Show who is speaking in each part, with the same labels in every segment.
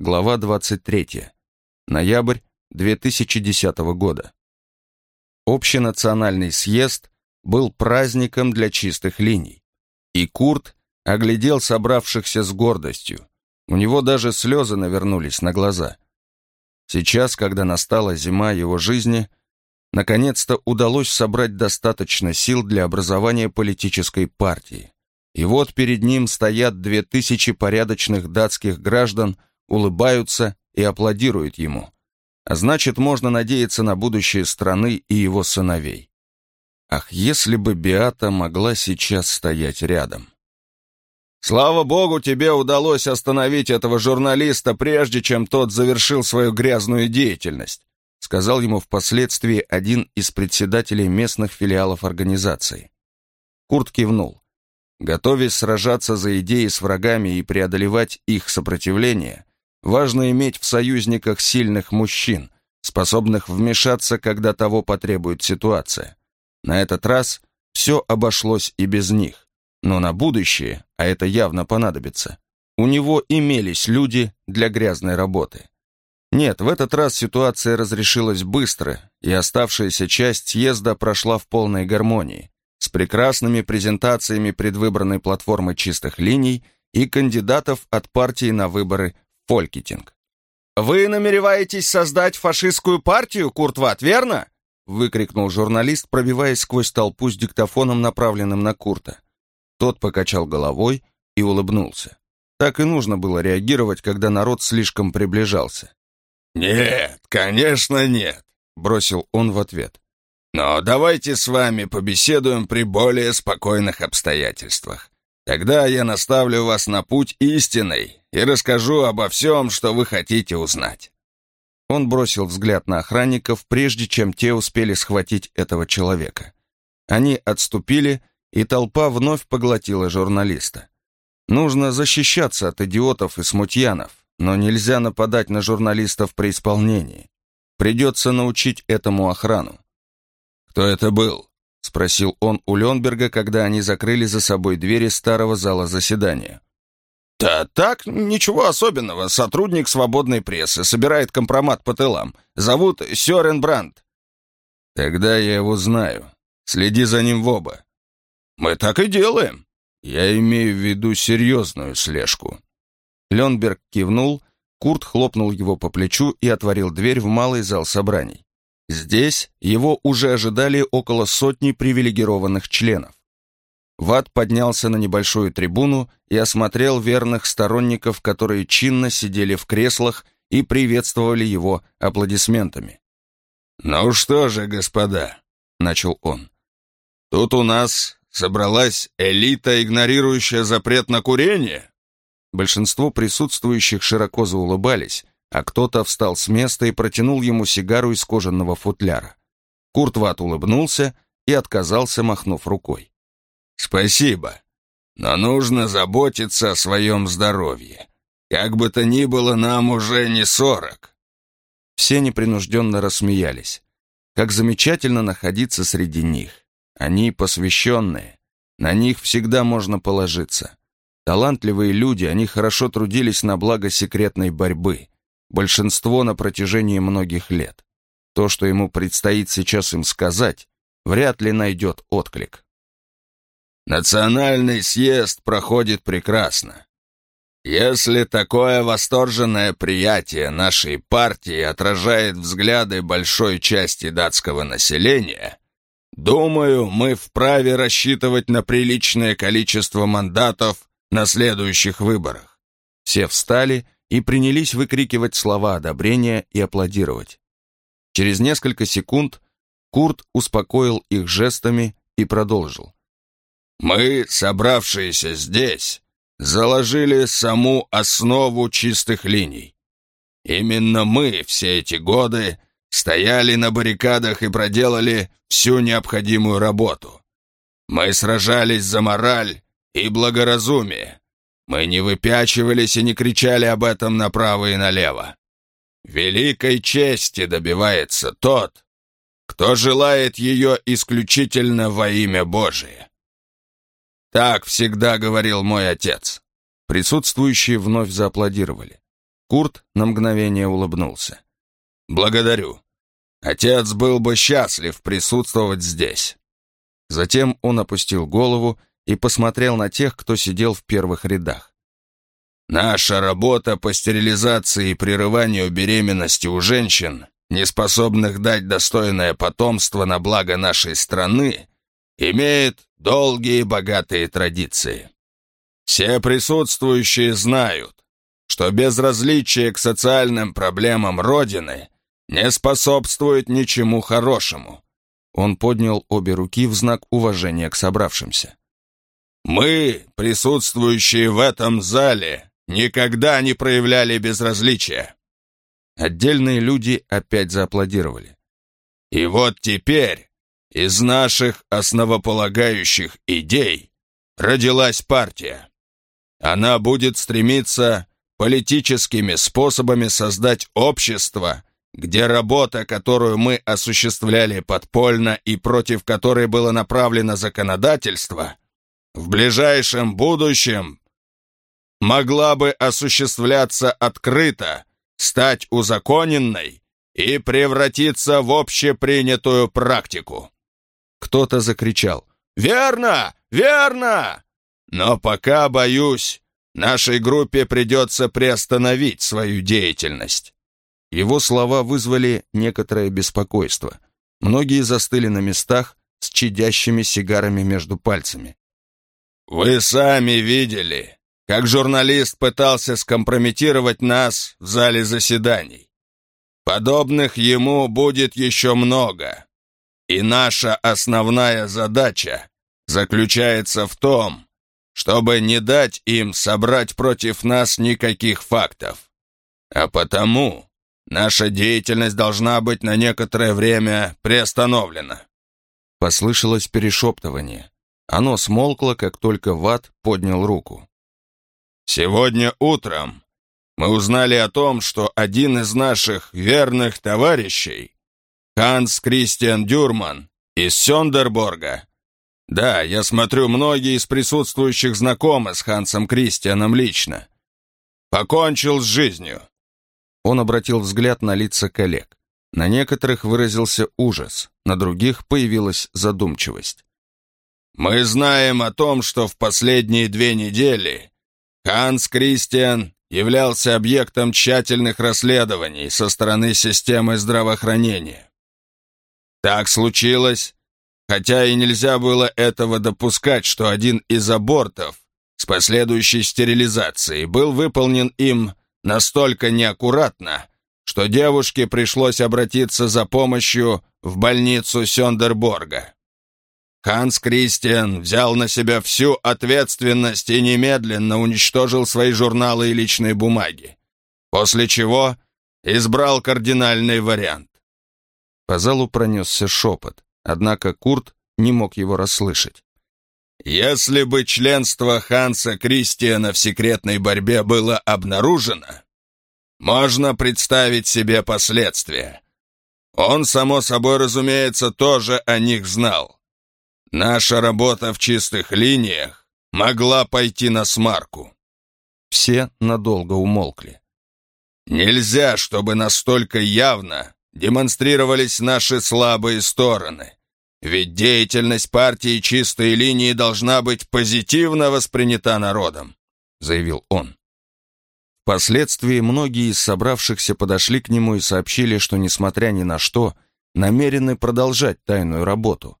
Speaker 1: глава 23. Ноябрь 2010 года. Общенациональный съезд был праздником для чистых линий. И Курт оглядел собравшихся с гордостью. У него даже слезы навернулись на глаза. Сейчас, когда настала зима его жизни, наконец-то удалось собрать достаточно сил для образования политической партии. И вот перед ним стоят две тысячи порядочных датских граждан, улыбаются и аплодируют ему. А значит, можно надеяться на будущее страны и его сыновей. Ах, если бы Биата могла сейчас стоять рядом. «Слава богу, тебе удалось остановить этого журналиста, прежде чем тот завершил свою грязную деятельность», сказал ему впоследствии один из председателей местных филиалов организации. Курт кивнул. Готовясь сражаться за идеи с врагами и преодолевать их сопротивление, важно иметь в союзниках сильных мужчин, способных вмешаться, когда того потребует ситуация. На этот раз все обошлось и без них. Но на будущее, а это явно понадобится, у него имелись люди для грязной работы. Нет, в этот раз ситуация разрешилась быстро, и оставшаяся часть съезда прошла в полной гармонии, с прекрасными презентациями предвыбранной платформы чистых линий и кандидатов от партии на выборы Фолькетинг. «Вы намереваетесь создать фашистскую партию, Куртват, верно?» выкрикнул журналист, пробиваясь сквозь толпу с диктофоном, направленным на Курта. Тот покачал головой и улыбнулся. Так и нужно было реагировать, когда народ слишком приближался.
Speaker 2: «Нет, конечно нет», — бросил он в ответ. «Но давайте с вами побеседуем при более спокойных обстоятельствах. Тогда я наставлю вас на путь истинный и расскажу обо всем, что вы хотите узнать».
Speaker 1: Он бросил взгляд на охранников, прежде чем те успели схватить этого человека. Они отступили, и толпа вновь поглотила журналиста. Нужно защищаться от идиотов и смутьянов, но нельзя нападать на журналистов при исполнении. Придется научить этому охрану.
Speaker 2: «Кто это был?»
Speaker 1: — спросил он у Ленберга, когда они закрыли за собой двери старого зала заседания.
Speaker 2: «Да так, ничего особенного. Сотрудник свободной прессы, собирает компромат по тылам. Зовут Сёрен Брандт».
Speaker 1: «Тогда я его знаю. Следи за ним в оба».
Speaker 2: «Мы так и делаем».
Speaker 1: «Я имею в виду серьезную слежку». Ленберг кивнул, Курт хлопнул его по плечу и отворил дверь в малый зал собраний. Здесь его уже ожидали около сотни привилегированных членов. Ват поднялся на небольшую трибуну и осмотрел верных сторонников, которые чинно сидели в креслах и приветствовали его аплодисментами.
Speaker 2: «Ну что же, господа», — начал он, — «тут у нас собралась элита, игнорирующая запрет на курение?»
Speaker 1: Большинство присутствующих широко заулыбались, а кто-то встал с места и протянул ему сигару из кожаного футляра. Курт Ват улыбнулся и отказался, махнув рукой.
Speaker 2: «Спасибо, но нужно заботиться о своем здоровье. Как бы то ни было, нам уже не сорок».
Speaker 1: Все непринужденно рассмеялись. Как замечательно находиться среди них. Они посвященные. На них всегда можно положиться. Талантливые люди, они хорошо трудились на благо секретной борьбы. Большинство на протяжении многих лет. То, что ему предстоит сейчас им сказать, вряд ли найдет отклик.
Speaker 2: Национальный съезд проходит прекрасно. Если такое восторженное приятие нашей партии отражает взгляды большой части датского населения, думаю, мы вправе рассчитывать на приличное количество мандатов на следующих выборах.
Speaker 1: Все встали и принялись выкрикивать слова одобрения и аплодировать. Через несколько секунд Курт успокоил их жестами и продолжил.
Speaker 2: Мы, собравшиеся здесь, заложили саму основу чистых линий. Именно мы все эти годы стояли на баррикадах и проделали всю необходимую работу. Мы сражались за мораль и благоразумие. Мы не выпячивались и не кричали об этом направо и налево. Великой чести добивается тот, кто желает ее исключительно во имя Божие. Так всегда говорил мой отец.
Speaker 1: Присутствующие вновь зааплодировали. Курт на мгновение улыбнулся.
Speaker 2: «Благодарю. Отец был бы счастлив присутствовать здесь».
Speaker 1: Затем он опустил голову и посмотрел на тех, кто сидел в первых рядах.
Speaker 2: «Наша работа по стерилизации и прерыванию беременности у женщин, не способных дать достойное потомство на благо нашей страны, имеет долгие и богатые традиции. Все присутствующие знают, что безразличие к социальным проблемам Родины не способствует ничему хорошему.
Speaker 1: Он поднял обе руки в знак уважения к собравшимся.
Speaker 2: Мы, присутствующие в этом зале, никогда не проявляли безразличия.
Speaker 1: Отдельные люди опять зааплодировали.
Speaker 2: И вот теперь из наших основополагающих идей родилась партия. Она будет стремиться политическими способами создать общество, где работа, которую мы осуществляли подпольно и против которой было направлено законодательство, в ближайшем будущем могла бы осуществляться открыто, стать узаконенной и превратиться в общепринятую практику.
Speaker 1: Кто-то закричал
Speaker 2: «Верно! Верно!» Но пока, боюсь, нашей группе придется приостановить свою деятельность.
Speaker 1: Его слова вызвали некоторое беспокойство. Многие застыли на местах с чадящими сигарами между пальцами.
Speaker 2: «Вы сами видели, как журналист пытался скомпрометировать нас в зале заседаний. Подобных ему будет еще много. И наша основная задача заключается в том, чтобы не дать им собрать против нас никаких фактов. А потому наша деятельность должна быть на некоторое время приостановлена».
Speaker 1: Послышалось перешептывание. Оно смолкло, как только Ват поднял руку.
Speaker 2: «Сегодня утром мы узнали о том, что один из наших верных товарищей, Ханс Кристиан Дюрман из Сёндерборга, да, я смотрю, многие из присутствующих знакомы с Хансом Кристианом лично, покончил с жизнью».
Speaker 1: Он обратил взгляд на лица коллег. На некоторых выразился ужас, на других появилась задумчивость.
Speaker 2: Мы знаем о том, что в последние две недели Ханс Кристиан являлся объектом тщательных расследований со стороны системы здравоохранения. Так случилось, хотя и нельзя было этого допускать, что один из абортов с последующей стерилизацией был выполнен им настолько неаккуратно, что девушке пришлось обратиться за помощью в больницу Сёндерборга. Ханс Кристиан взял на себя всю ответственность и немедленно уничтожил свои журналы и личные бумаги, после чего избрал кардинальный вариант.
Speaker 1: По залу пронесся шепот, однако Курт не мог его расслышать.
Speaker 2: Если бы членство Ханса Кристиана в секретной борьбе было обнаружено, можно представить себе последствия. Он, само собой разумеется, тоже о них знал. Наша работа в чистых линиях могла пойти на смарку.
Speaker 1: Все надолго умолкли.
Speaker 2: Нельзя, чтобы настолько явно демонстрировались наши слабые стороны. Ведь деятельность партии чистой линии должна быть позитивно воспринята народом, заявил он.
Speaker 1: Впоследствии многие из собравшихся подошли к нему и сообщили, что, несмотря ни на что, намерены продолжать тайную работу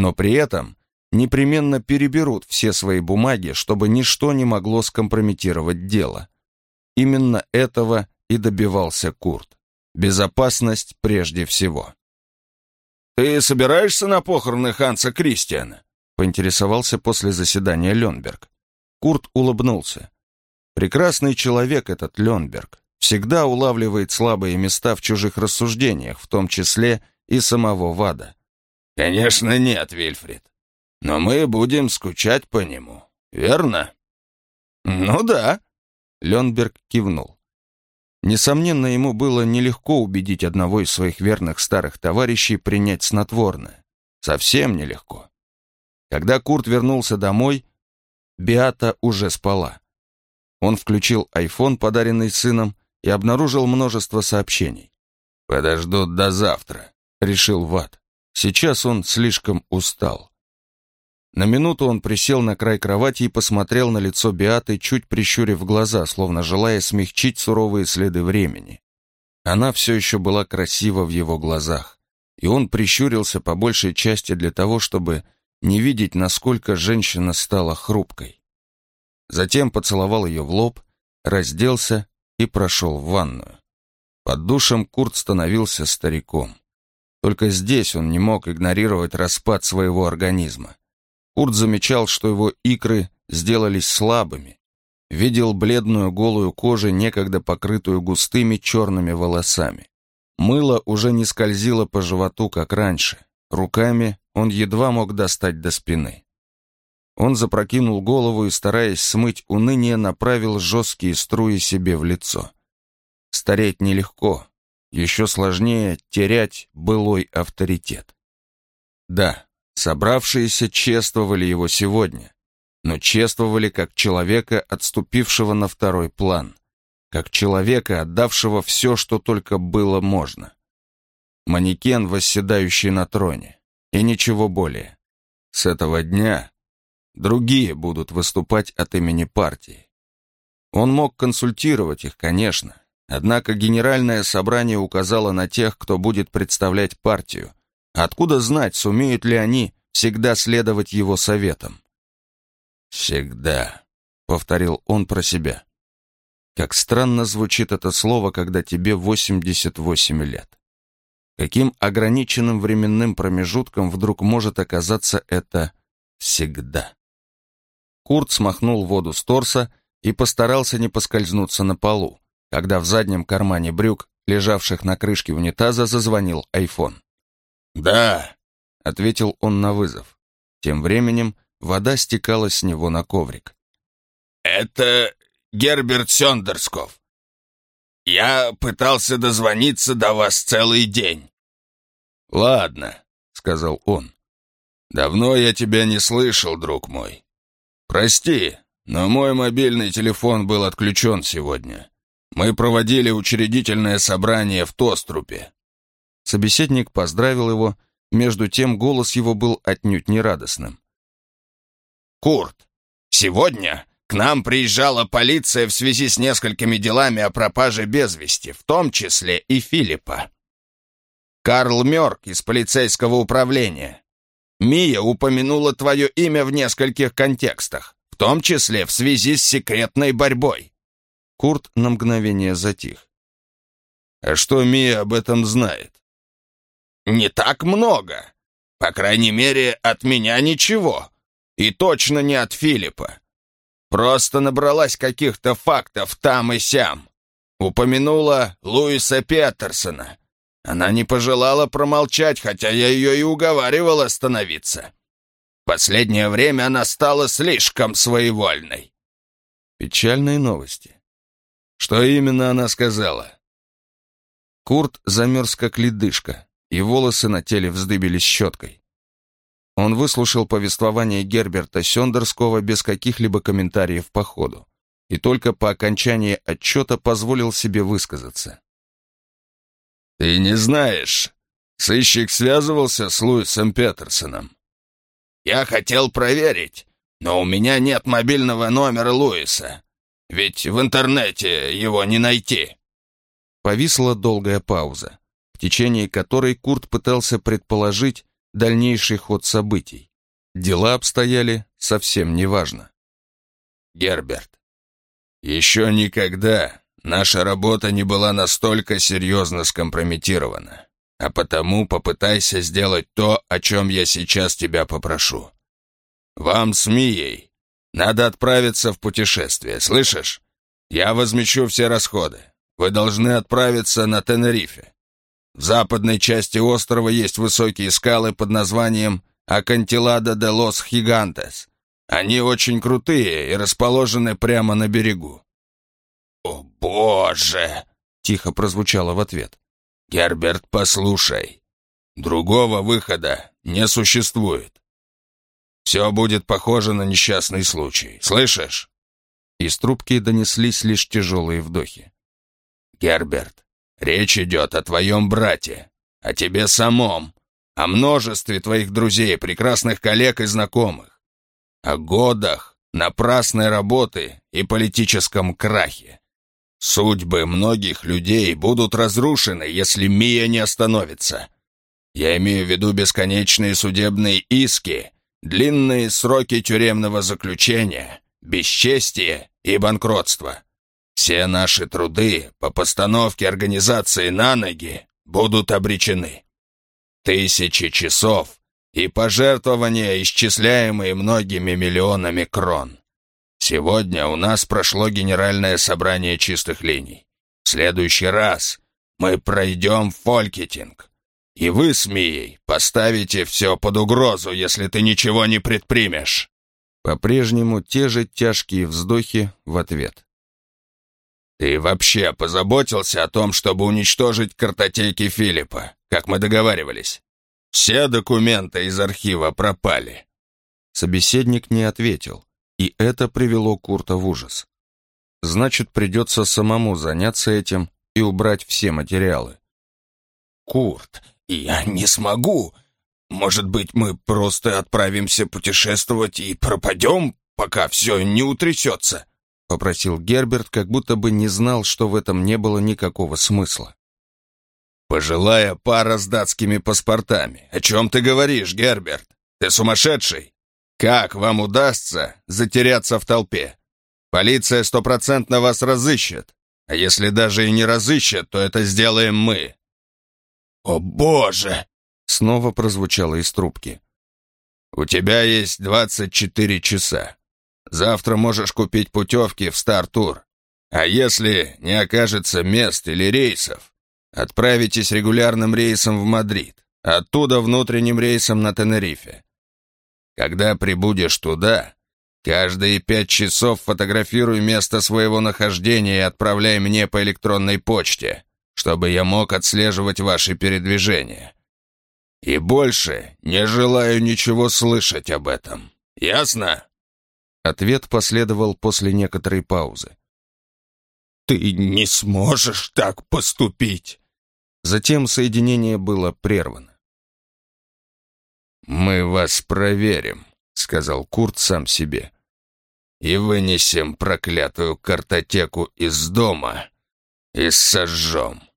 Speaker 1: но при этом непременно переберут все свои бумаги, чтобы ничто не могло скомпрометировать дело. Именно этого и добивался Курт. Безопасность прежде всего.
Speaker 2: «Ты собираешься на похороны Ханса Кристиана?»
Speaker 1: поинтересовался после заседания Ленберг. Курт улыбнулся. Прекрасный человек этот Ленберг. Всегда улавливает слабые места в чужих рассуждениях, в том числе и самого Вада.
Speaker 2: «Конечно нет, Вильфрид. Но мы будем скучать по нему, верно?»
Speaker 1: «Ну да», — Ленберг кивнул. Несомненно, ему было нелегко убедить одного из своих верных старых товарищей принять снотворное. Совсем нелегко. Когда Курт вернулся домой, Биата уже спала. Он включил айфон, подаренный сыном, и обнаружил множество сообщений.
Speaker 2: «Подождут до завтра», — решил Ват. Сейчас он слишком устал.
Speaker 1: На минуту он присел на край кровати и посмотрел на лицо Биаты, чуть прищурив глаза, словно желая смягчить суровые следы времени. Она все еще была красива в его глазах, и он прищурился по большей части для того, чтобы не видеть, насколько женщина стала хрупкой. Затем поцеловал ее в лоб, разделся и прошел в ванную. Под душем Курт становился стариком. Только здесь он не мог игнорировать распад своего организма. Курт замечал, что его икры сделались слабыми, видел бледную голую кожу, некогда покрытую густыми черными волосами. Мыло уже не скользило по животу, как раньше. Руками он едва мог достать до спины. Он запрокинул голову и, стараясь смыть уныние, направил жесткие струи себе в лицо. Стареть нелегко, еще сложнее терять былой авторитет. Да, собравшиеся чествовали его сегодня, но чествовали как человека, отступившего на второй план, как человека, отдавшего все, что только было можно. Манекен, восседающий на троне, и ничего более. С этого дня другие будут выступать от имени партии. Он мог консультировать их, конечно, однако генеральное собрание указало на тех, кто будет представлять партию. Откуда знать, сумеют ли они всегда следовать его советам?
Speaker 2: «Всегда», — повторил он про себя.
Speaker 1: Как странно звучит это слово, когда тебе 88 лет. Каким ограниченным временным промежутком вдруг может оказаться это «всегда». Курт смахнул воду с торса и постарался не поскользнуться на полу, когда в заднем кармане брюк, лежавших на крышке унитаза, зазвонил айфон.
Speaker 2: «Да», —
Speaker 1: ответил он на вызов. Тем временем Вода стекала с него на коврик.
Speaker 2: «Это Герберт Сёндерсков. Я пытался дозвониться до вас целый день».
Speaker 1: «Ладно», — сказал он.
Speaker 2: «Давно я тебя не слышал, друг мой. Прости, но мой мобильный телефон был отключен сегодня. Мы проводили учредительное собрание в Тострупе».
Speaker 1: Собеседник поздравил его, между тем голос его был отнюдь нерадостным.
Speaker 2: Курт, сегодня к нам приезжала полиция в связи с несколькими делами о пропаже без вести, в том числе и Филиппа. Карл Мёрк из полицейского управления. Мия упомянула твое имя в нескольких контекстах, в том числе в связи с секретной борьбой.
Speaker 1: Курт на мгновение затих.
Speaker 2: А что Мия об этом знает? Не так много. По крайней мере, от меня ничего. И точно не от Филиппа. Просто набралась каких-то фактов там и сям. Упомянула Луиса Петерсона. Она не пожелала промолчать, хотя я ее и уговаривал остановиться. Последнее время она стала слишком своевольной.
Speaker 1: Печальные новости.
Speaker 2: Что именно она сказала?
Speaker 1: Курт замерз как ледышка, и волосы на теле вздыбились щеткой. Он выслушал повествование Герберта Сёндерского без каких-либо комментариев по ходу и только по окончании отчета позволил себе высказаться.
Speaker 2: «Ты не знаешь, сыщик связывался с Луисом Петерсоном?» «Я хотел проверить, но у меня нет мобильного номера Луиса, ведь в интернете его не найти».
Speaker 1: Повисла долгая пауза, в течение которой Курт пытался предположить, дальнейший ход событий. Дела обстояли совсем неважно.
Speaker 2: Герберт, еще никогда наша работа не была настолько серьезно скомпрометирована, а потому попытайся сделать то, о чем я сейчас тебя попрошу. Вам с Мией надо отправиться в путешествие, слышишь? Я возмещу все расходы. Вы должны отправиться на Тенерифе. В западной части острова есть высокие скалы под названием Акантилада де лос Хигантес. Они очень крутые и расположены прямо на берегу. «О, боже!» — тихо прозвучало в ответ. «Герберт, послушай. Другого выхода не существует. Все будет похоже на несчастный случай. Слышишь?»
Speaker 1: Из трубки донеслись лишь тяжелые вдохи.
Speaker 2: Герберт, речь идет о твоем брате, о тебе самом, о множестве твоих друзей, прекрасных коллег и знакомых, о годах напрасной работы и политическом крахе. Судьбы многих людей будут разрушены, если Мия не остановится. Я имею в виду бесконечные судебные иски, длинные сроки тюремного заключения, бесчестие и банкротство. Все наши труды по постановке организации на ноги будут обречены. Тысячи часов и пожертвования, исчисляемые многими миллионами крон. Сегодня у нас прошло генеральное собрание чистых линий. В следующий раз мы пройдем фолькетинг. И вы с Мией поставите все под угрозу, если ты ничего не предпримешь.
Speaker 1: По-прежнему те же тяжкие вздохи в ответ.
Speaker 2: «Ты вообще позаботился о том, чтобы уничтожить картотеки Филиппа, как мы договаривались? Все документы из архива пропали».
Speaker 1: Собеседник не ответил, и это привело Курта в ужас. Значит, придется самому заняться этим и убрать все материалы.
Speaker 2: «Курт, я не смогу. Может быть, мы просто отправимся путешествовать и пропадем, пока все не утрясется?»
Speaker 1: попросил Герберт, как будто бы не знал, что в этом не было никакого смысла.
Speaker 2: «Пожилая пара с датскими паспортами. О чем ты говоришь, Герберт? Ты сумасшедший? Как вам удастся затеряться в толпе? Полиция стопроцентно вас разыщет. А если даже и не разыщет, то это сделаем мы». «О, Боже!»
Speaker 1: — снова прозвучало из трубки.
Speaker 2: «У тебя есть двадцать четыре часа. Завтра можешь купить путевки в Стар-тур. А если не окажется мест или рейсов, отправитесь регулярным рейсом в Мадрид, оттуда внутренним рейсом на Тенерифе. Когда прибудешь туда, каждые пять часов фотографируй место своего нахождения и отправляй мне по электронной почте, чтобы я мог отслеживать ваши передвижения. И больше не желаю ничего слышать об этом. Ясно?
Speaker 1: Ответ последовал после некоторой паузы.
Speaker 2: «Ты не сможешь так поступить!»
Speaker 1: Затем соединение было прервано.
Speaker 2: «Мы вас проверим», — сказал Курт сам себе. «И вынесем проклятую картотеку из дома и сожжем».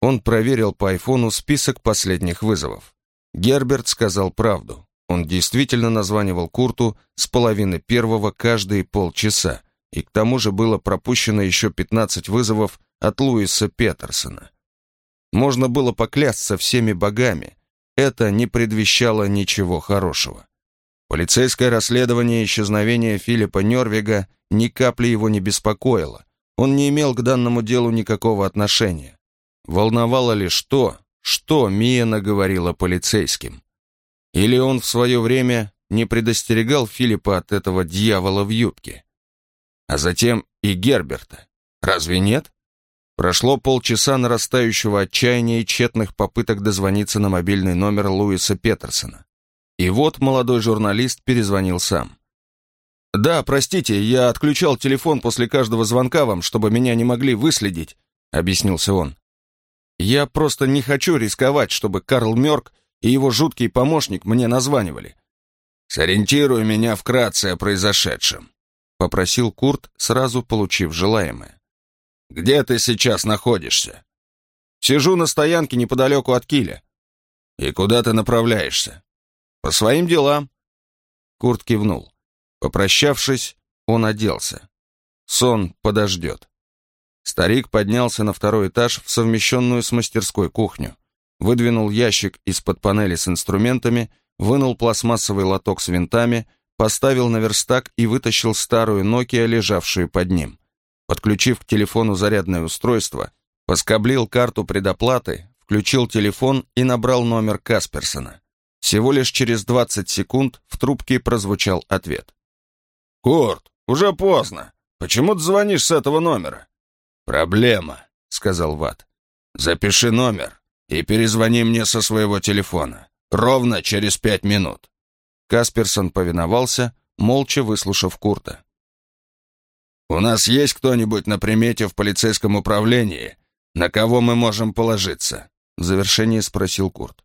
Speaker 1: Он проверил по айфону список последних вызовов. Герберт сказал правду. Он действительно названивал Курту с половины первого каждые полчаса, и к тому же было пропущено еще 15 вызовов от Луиса Петерсона. Можно было поклясться всеми богами, это не предвещало ничего хорошего. Полицейское расследование исчезновения Филиппа Нервига ни капли его не беспокоило, он не имел к данному делу никакого отношения. Волновало лишь то, что Мия наговорила полицейским. Или он в свое время не предостерегал Филиппа от этого дьявола в юбке? А затем и Герберта. Разве нет? Прошло полчаса нарастающего отчаяния и тщетных попыток дозвониться на мобильный номер Луиса Петерсона. И вот молодой журналист перезвонил сам. «Да, простите, я отключал телефон после каждого звонка вам, чтобы меня не могли выследить», — объяснился он. «Я просто не хочу рисковать, чтобы Карл Мёрк и его жуткий помощник мне названивали. «Сориентируй меня вкратце о произошедшем», — попросил Курт, сразу получив желаемое. «Где ты сейчас находишься?» «Сижу на стоянке неподалеку от Киля». «И куда ты направляешься?» «По своим делам». Курт кивнул. Попрощавшись, он оделся. Сон подождет. Старик поднялся на второй этаж в совмещенную с мастерской кухню выдвинул ящик из-под панели с инструментами, вынул пластмассовый лоток с винтами, поставил на верстак и вытащил старую Nokia, лежавшую под ним. Подключив к телефону зарядное устройство, поскоблил карту предоплаты, включил телефон и набрал номер Касперсона. Всего лишь через 20 секунд в трубке прозвучал ответ. «Курт, уже поздно. Почему ты звонишь с этого номера?» «Проблема», — сказал Ват. «Запиши номер и перезвони мне со своего телефона. Ровно через пять минут». Касперсон повиновался, молча выслушав Курта.
Speaker 2: У нас есть кто-нибудь на примете в полицейском управлении, на кого мы можем положиться?» В завершении спросил Курт.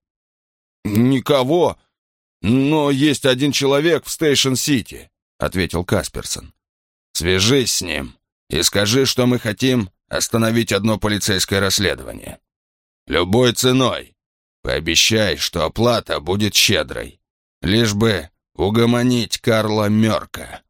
Speaker 1: «Никого, но есть один человек в Стейшн-Сити», — ответил Касперсон.
Speaker 2: «Свяжись с ним и скажи, что мы хотим остановить одно полицейское расследование. Любой ценой. Пообещай, что оплата будет щедрой. Лишь бы угомонить Карла Мёрка».